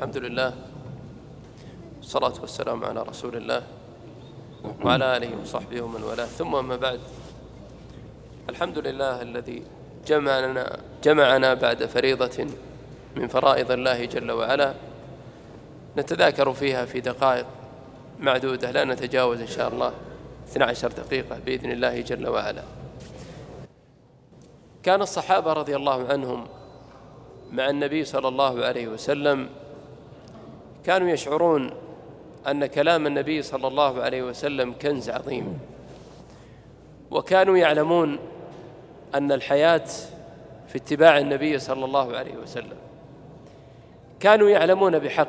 الحمد لله والصلاة والسلام على رسول الله وعلى آله وصحبه ومن والاه. ثم أما بعد الحمد لله الذي جمعنا جمعنا بعد فريضة من فرائض الله جل وعلا. نتذاكر فيها في دقائق معدودة لا نتجاوز إن شاء الله 12 دقيقة بإذن الله جل وعلا. كان الصحابة رضي الله عنهم مع النبي صلى الله عليه وسلم كانوا يشعرون أن كلام النبي صلى الله عليه وسلم كنز عظيم. وكانوا يعلمون أن الحياة في اتباع النبي صلى الله عليه وسلم. كانوا يعلمون بحق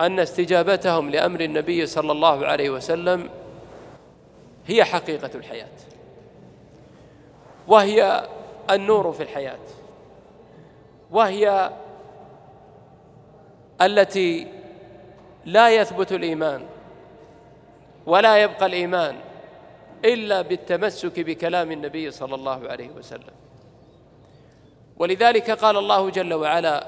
أن استجابتهم لأمر النبي صلى الله عليه وسلم هي حقيقة الحياة وهي النور في الحياة وهي التي لا يثبت الإيمان ولا يبقى الإيمان إلا بالتمسك بكلام النبي صلى الله عليه وسلم. ولذلك قال الله جل وعلا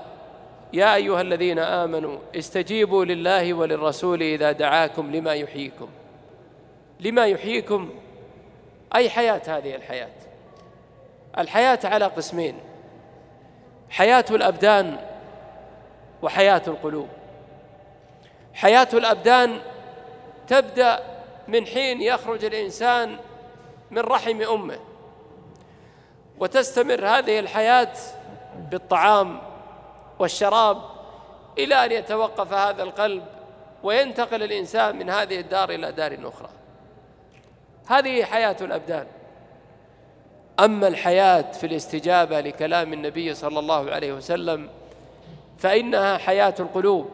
يا أيها الذين آمنوا استجيبوا لله وللرسول إذا دعاكم لما يحييكم. لما يحييكم أي حياة هذه الحياة؟ الحياة على قسمين حياة الأبدان وحياة القلوب. حياة الأبدان تبدأ من حين يخرج الإنسان من رحم أمه وتستمر هذه الحياة بالطعام والشراب إلى أن يتوقف هذا القلب وينتقل الإنسان من هذه الدار إلى دار أخرى. هذه حياة الأبدان. أما الحياة في الاستجابة لكلام النبي صلى الله عليه وسلم فإنها حياة القلوب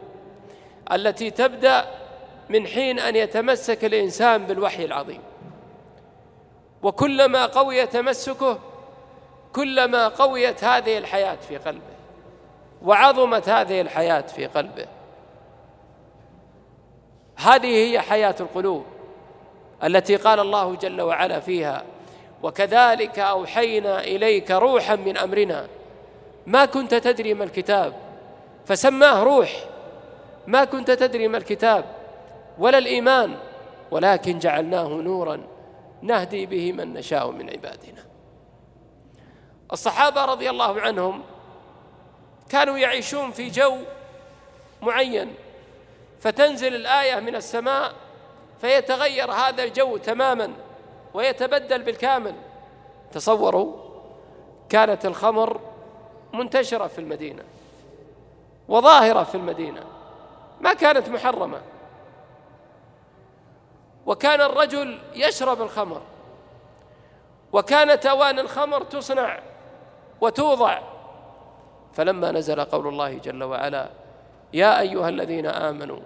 التي تبدأ من حين أن يتمسك الإنسان بالوحي العظيم. وكلما قوي تمسكه كلما قويت هذه الحياة في قلبه وعظمت هذه الحياة في قلبه. هذه هي حياة القلوب التي قال الله جل وعلا فيها وكذلك أوحينا إليك روحا من أمرنا. ما كنت تدري ما الكتاب فسماه روح. ما كنت تدري ما الكتاب ولا الإيمان ولكن جعلناه نورا نهدي به من نشاء من عبادنا. الصحابة رضي الله عنهم كانوا يعيشون في جو معين فتنزل الآية من السماء فيتغير هذا الجو تماما ويتبدل بالكامل. تصوروا كانت الخمر منتشرة في المدينة. وظاهرة في المدينة ما كانت محرمة. وكان الرجل يشرب الخمر وكانت أوان الخمر تصنع وتوضع. فلما نزل قول الله جل وعلا يا أيها الذين آمنوا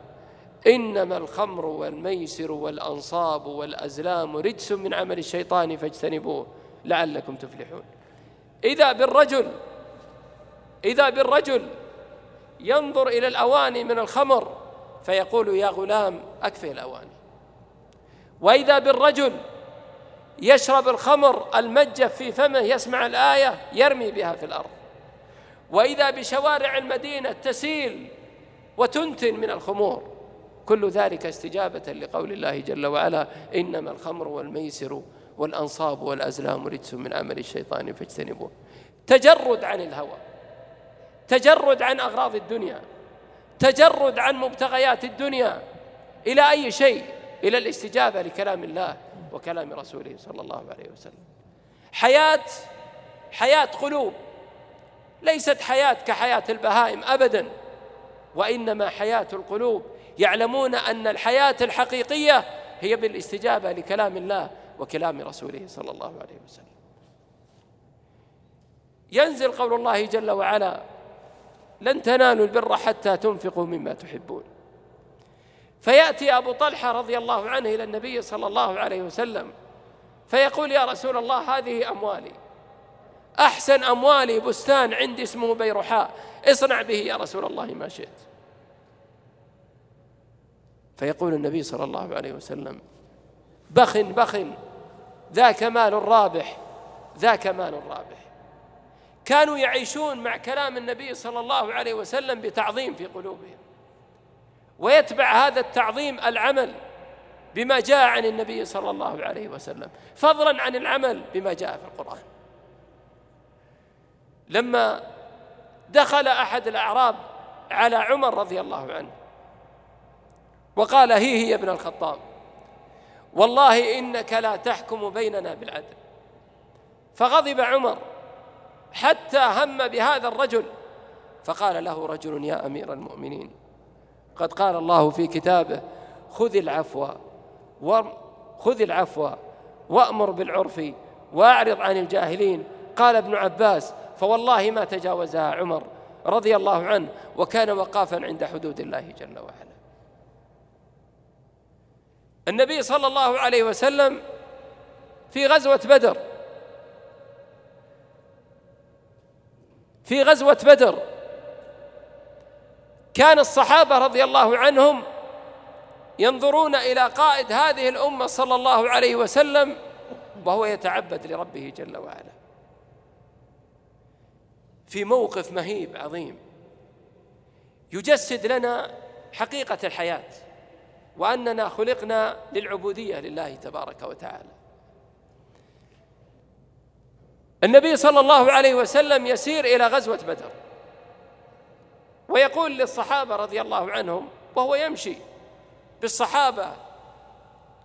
إنما الخمر والميسر والأنصاب والأزلام رجس من عمل الشيطان فاجتنبوه لعلكم تفلحون. إذا بالرجل إذا بالرجل ينظر إلى الأواني من الخمر فيقول يا غلام أكفي الأواني. وإذا بالرجل يشرب الخمر المجف في فمه يسمع الآية يرمي بها في الأرض. وإذا بشوارع المدينة تسيل وتنتن من الخمور. كل ذلك استجابة لقول الله جل وعلا إنما الخمر والميسر والأنصاب والأزلام رجس من عمل الشيطان فاجتنبوه. تجرد عن الهوى. تجرد عن أغراض الدنيا تجرد عن مبتغيات الدنيا إلى أي شيء؟ إلى الاستجابة لكلام الله وكلام رسوله صلى الله عليه وسلم. حياة حياة قلوب ليست حياة كحياة البهائم أبدا وإنما حياة القلوب. يعلمون أن الحياة الحقيقية هي بالاستجابة لكلام الله وكلام رسوله صلى الله عليه وسلم. ينزل قول الله جل وعلا لن تنالوا البر حتى تنفقوا مما تحبون. فيأتي أبو طلحة رضي الله عنه إلى النبي صلى الله عليه وسلم فيقول يا رسول الله هذه أموالي. أحسن أموالي بستان عندي اسمه بيرحاء. اصنع به يا رسول الله ما شئت. فيقول النبي صلى الله عليه وسلم بخ بخ ذاك مال رابح ذاك مال رابح. كانوا يعيشون مع كلام النبي صلى الله عليه وسلم بتعظيم في قلوبهم. ويتبع هذا التعظيم العمل بما جاء عن النبي صلى الله عليه وسلم فضلا عن العمل بما جاء في القرآن. لما دخل أحد الأعراب على عمر رضي الله عنه وقال هي هي ابن الخطاب والله إنك لا تحكم بيننا بالعدل. فغضب عمر حتى هم بهذا الرجل. فقال له رجل يا أمير المؤمنين قد قال الله في كتابه خذ العفو خذ العفو وأمر بالعرف وأعرض عن الجاهلين. قال ابن عباس فوالله ما تجاوزها عمر رضي الله عنه وكان وقافا عند حدود الله جل وعلا. النبي صلى الله عليه وسلم في غزوة بدر في غزوة بدر. كان الصحابة رضي الله عنهم ينظرون إلى قائد هذه الأمة صلى الله عليه وسلم وهو يتعبد لربه جل وعلا. في موقف مهيب عظيم يجسد لنا حقيقة الحياة وأننا خلقنا للعبودية لله تبارك وتعالى. النبي صلى الله عليه وسلم يسير إلى غزوة بدر ويقول للصحابة رضي الله عنهم وهو يمشي بالصحابة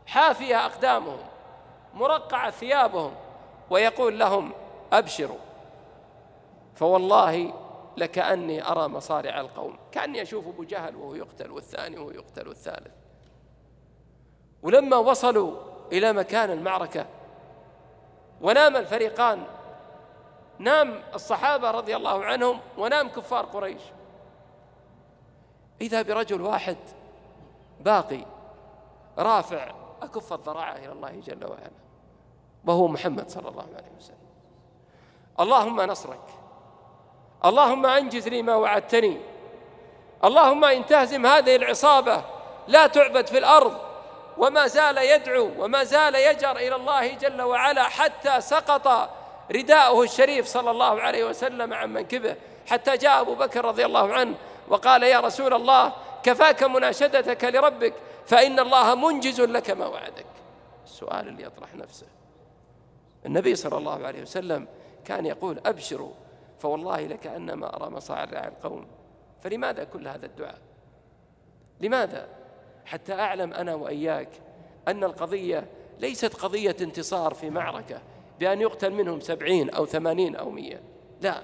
حافية أقدامهم مرقعة ثيابهم ويقول لهم أبشروا فوالله لكأني أرى مصارع القوم كأني أشوف أبو جهل وهو يقتل والثاني وهو يقتل والثالث. ولما وصلوا إلى مكان المعركة ونام الفريقان نام الصحابة رضي الله عنهم ونام كفار قريش. إذا برجل واحد باقي رافع أكف الذراع إلى الله جل وعلا وهو محمد صلى الله عليه وسلم. اللهم نصرك. اللهم أنجز لي ما وعدتني. اللهم إن تهزم هذه العصابة لا تعبد في الأرض وما زال يدعو وما زال يجر إلى الله جل وعلا حتى سقط رداؤه الشريف صلى الله عليه وسلم عن منكبه حتى جاء أبو بكر رضي الله عنه وقال يا رسول الله كفاك مناشدتك لربك فإن الله منجز لك ما وعدك. السؤال اللي يطرح نفسه. النبي صلى الله عليه وسلم كان يقول أبشروا فوالله لكأنما أرى مصارع القوم فلماذا كل هذا الدعاء؟ لماذا؟ حتى أعلم أنا وإياك أن القضية ليست قضية انتصار في معركة بأن يقتل منهم سبعين أو ثمانين أو مية لا.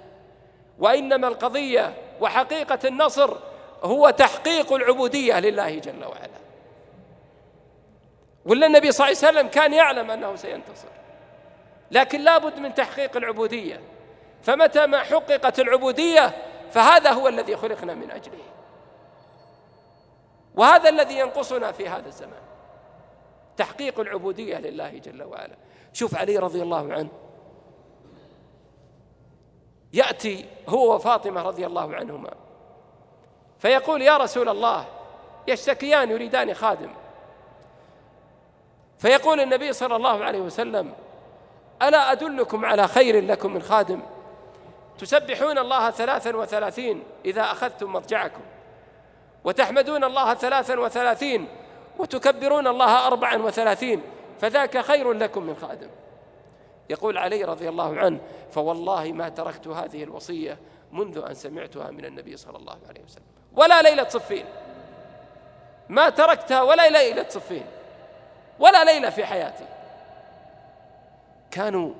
وإنما القضية وحقيقة النصر هو تحقيق العبودية لله جل وعلا. ولا النبي صلى الله عليه وسلم كان يعلم أنه سينتصر. لكن لابد من تحقيق العبودية. فمتى ما حققت العبودية فهذا هو الذي خلقنا من أجله. وهذا الذي ينقصنا في هذا الزمان. تحقيق العبودية لله جل وعلا. شوف علي رضي الله عنه. يأتي هو وفاطمة رضي الله عنهما. فيقول يا رسول الله يشتكيان يريدان خادم. فيقول النبي صلى الله عليه وسلم ألا أدلكم على خير لكم من خادم؟ تسبحون الله ثلاثا وثلاثين إذا أخذتم مضجعكم وتحمدون الله ثلاثا وثلاثين وتكبرون الله أربعا وثلاثين فذاك خير لكم من خادم. يقول علي رضي الله عنه فوالله ما تركت هذه الوصية منذ أن سمعتها من النبي صلى الله عليه وسلم. ولا ليلة صفين. ما تركتها ولا ليلة صفين. ولا ليلة في حياتي. كانوا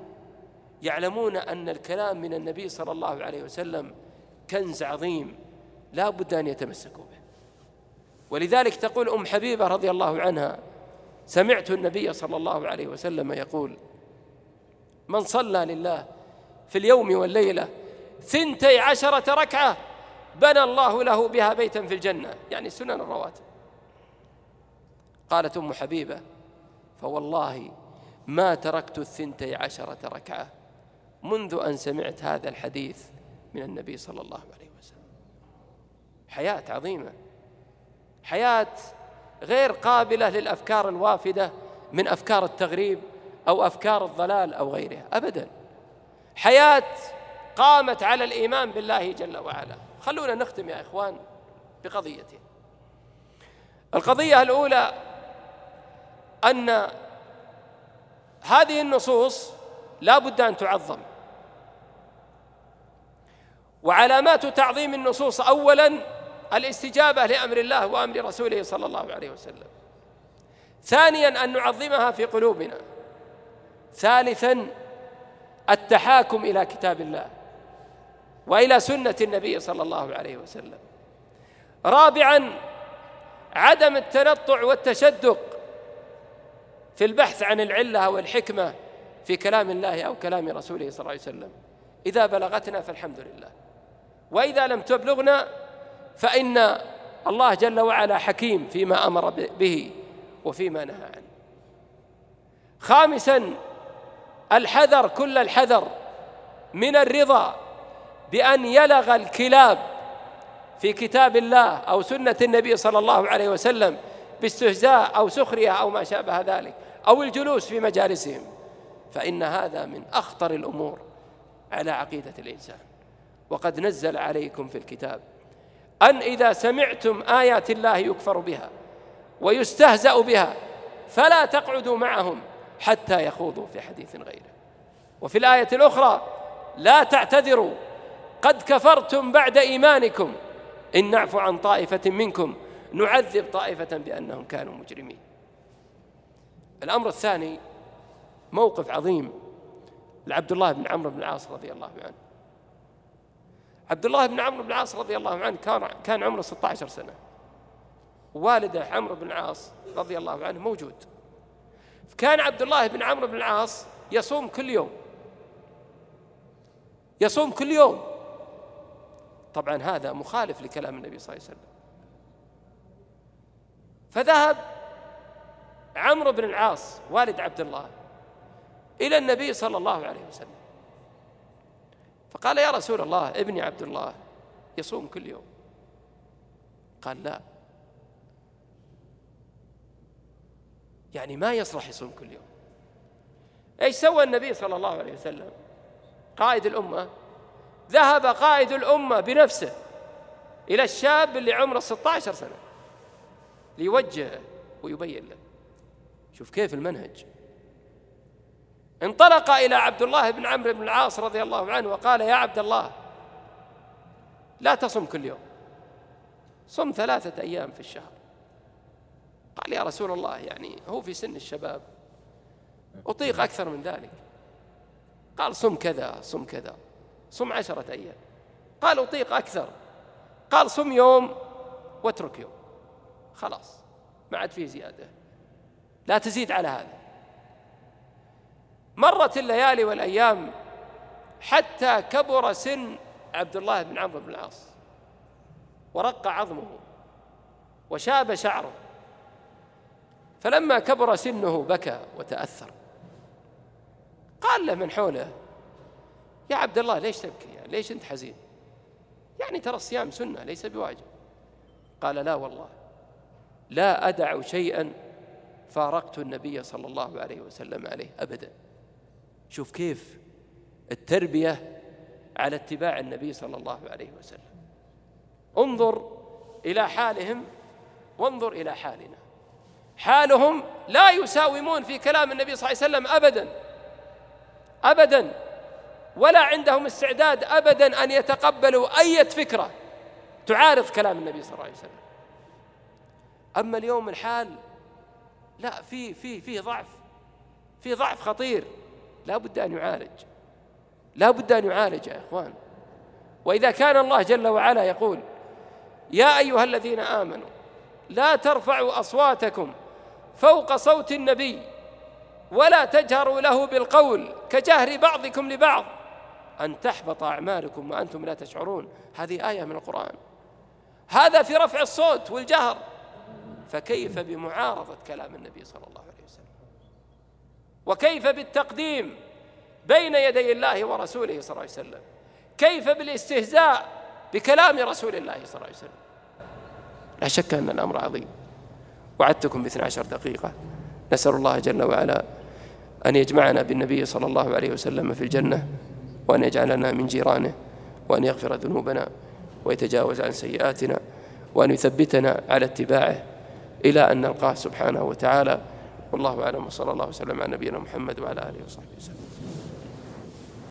يعلمون أن الكلام من النبي صلى الله عليه وسلم كنز عظيم لا بد أن يتمسكوا به. ولذلك تقول أم حبيبة رضي الله عنها سمعت النبي صلى الله عليه وسلم يقول من صلى لله في اليوم والليلة ثنتي عشرة ركعة بنى الله له بها بيتا في الجنة. يعني سنن الرواتب. قالت أم حبيبة فوالله ما تركت الثنتي عشرة ركعة منذ أن سمعت هذا الحديث من النبي صلى الله عليه وسلم. حياة عظيمة. حياة غير قابلة للأفكار الوافدة من أفكار التغريب أو أفكار الضلال أو غيرها أبدا. حياة قامت على الإيمان بالله جل وعلا. خلونا نختم يا إخوان بقضيتين. القضية الأولى أن هذه النصوص لا بد أن تعظم. وعلامات تعظيم النصوص أولا الاستجابة لأمر الله وأمر رسوله صلى الله عليه وسلم. ثانيا أن نعظمها في قلوبنا. ثالثا التحاكم إلى كتاب الله وإلى سنة النبي صلى الله عليه وسلم. رابعا عدم التنطع والتشدق في البحث عن العلة أو الحكمة في كلام الله أو كلام رسوله صلى الله عليه وسلم. إذا بلغتنا فالحمد لله. وإذا لم تبلغنا فإن الله جل وعلا حكيم فيما أمر به وفيما نهى عنه. خامسا الحذر كل الحذر من الرضا بأن يلغ الكلاب في كتاب الله أو سنة النبي صلى الله عليه وسلم باستهزاء أو سخرية أو ما شابه ذلك أو الجلوس في مجالسهم. فإن هذا من أخطر الأمور على عقيدة الإنسان. وقد نزل عليكم في الكتاب أن إذا سمعتم آيات الله يكفر بها ويستهزأ بها فلا تقعدوا معهم حتى يخوضوا في حديث غيره. وفي الآية الأخرى لا تعتذروا قد كفرتم بعد إيمانكم إن نعفو عن طائفة منكم نعذب طائفة بأنهم كانوا مجرمين. الأمر الثاني موقف عظيم لعبد الله بن عمرو بن العاص رضي الله عنه. عبد الله بن عمرو بن العاص رضي الله عنه كان كان عمره 16 سنة. والده عمرو بن العاص رضي الله عنه موجود. كان عبد الله بن عمرو بن العاص يصوم كل يوم. يصوم كل يوم. طبعا هذا مخالف لكلام النبي صلى الله عليه وسلم. فذهب عمرو بن العاص والد عبد الله إلى النبي صلى الله عليه وسلم. فقال يا رسول الله ابني عبد الله يصوم كل يوم. قال لا. يعني ما يصلح يصوم كل يوم. إيش سوى النبي صلى الله عليه وسلم؟ قائد الأمة. ذهب قائد الأمة بنفسه إلى الشاب اللي عمره 16 سنة ليوجهه ويبين له. شوف كيف المنهج. انطلق إلى عبد الله بن عمرو بن العاص رضي الله عنه وقال يا عبد الله لا تصم كل يوم صم ثلاثة أيام في الشهر. قال يا رسول الله يعني هو في سن الشباب أطيق أكثر من ذلك. قال صم كذا صم كذا صم عشرة أيام. قال أطيق أكثر. قال صم يوم واترك يوم. خلاص ما عاد فيه زيادة. لا تزيد على هذا. مرت الليالي والأيام حتى كبر سن عبد الله بن عمرو بن العاص. ورق عظمه وشاب شعره. فلما كبر سنه بكى وتأثر. قال له من حوله يا عبد الله ليش تبكي؟ يعني ليش أنت حزين؟ يعني ترى الصيام سنة ليس بواجب. قال لا والله لا أدع شيئا فارقت النبي صلى الله عليه وسلم عليه أبدا. شوف كيف التربية على اتباع النبي صلى الله عليه وسلم. انظر إلى حالهم وانظر إلى حالنا. حالهم لا يساومون في كلام النبي صلى الله عليه وسلم أبدا أبدا ولا عندهم استعداد أبدا أن يتقبلوا أي فكرة تعارض كلام النبي صلى الله عليه وسلم. أما اليوم الحال لا في في في ضعف في ضعف خطير. لا بد أن يعالج. لا بد أن يعالج يا إخوان. وإذا كان الله جل وعلا يقول يا أيها الذين آمنوا لا ترفعوا أصواتكم فوق صوت النبي ولا تجهروا له بالقول كجهر بعضكم لبعض أن تحبط أعمالكم وأنتم لا تشعرون. هذه آية من القرآن. هذا في رفع الصوت والجهر. فكيف بمعارضة كلام النبي صلى الله عليه وسلم؟ وكيف بالتقديم بين يدي الله ورسوله صلى الله عليه وسلم؟ كيف بالاستهزاء بكلام رسول الله صلى الله عليه وسلم؟ لا شك أن الأمر عظيم. وعدتكم باثنى عشر دقيقة. نسأل الله جل وعلا أن يجمعنا بالنبي صلى الله عليه وسلم في الجنة وأن يجعلنا من جيرانه وأن يغفر ذنوبنا ويتجاوز عن سيئاتنا وأن يثبتنا على اتباعه إلى أن نلقاه سبحانه وتعالى. والله أعلم وصلى الله وسلم على نبينا محمد وعلى آله وصحبه وسلم.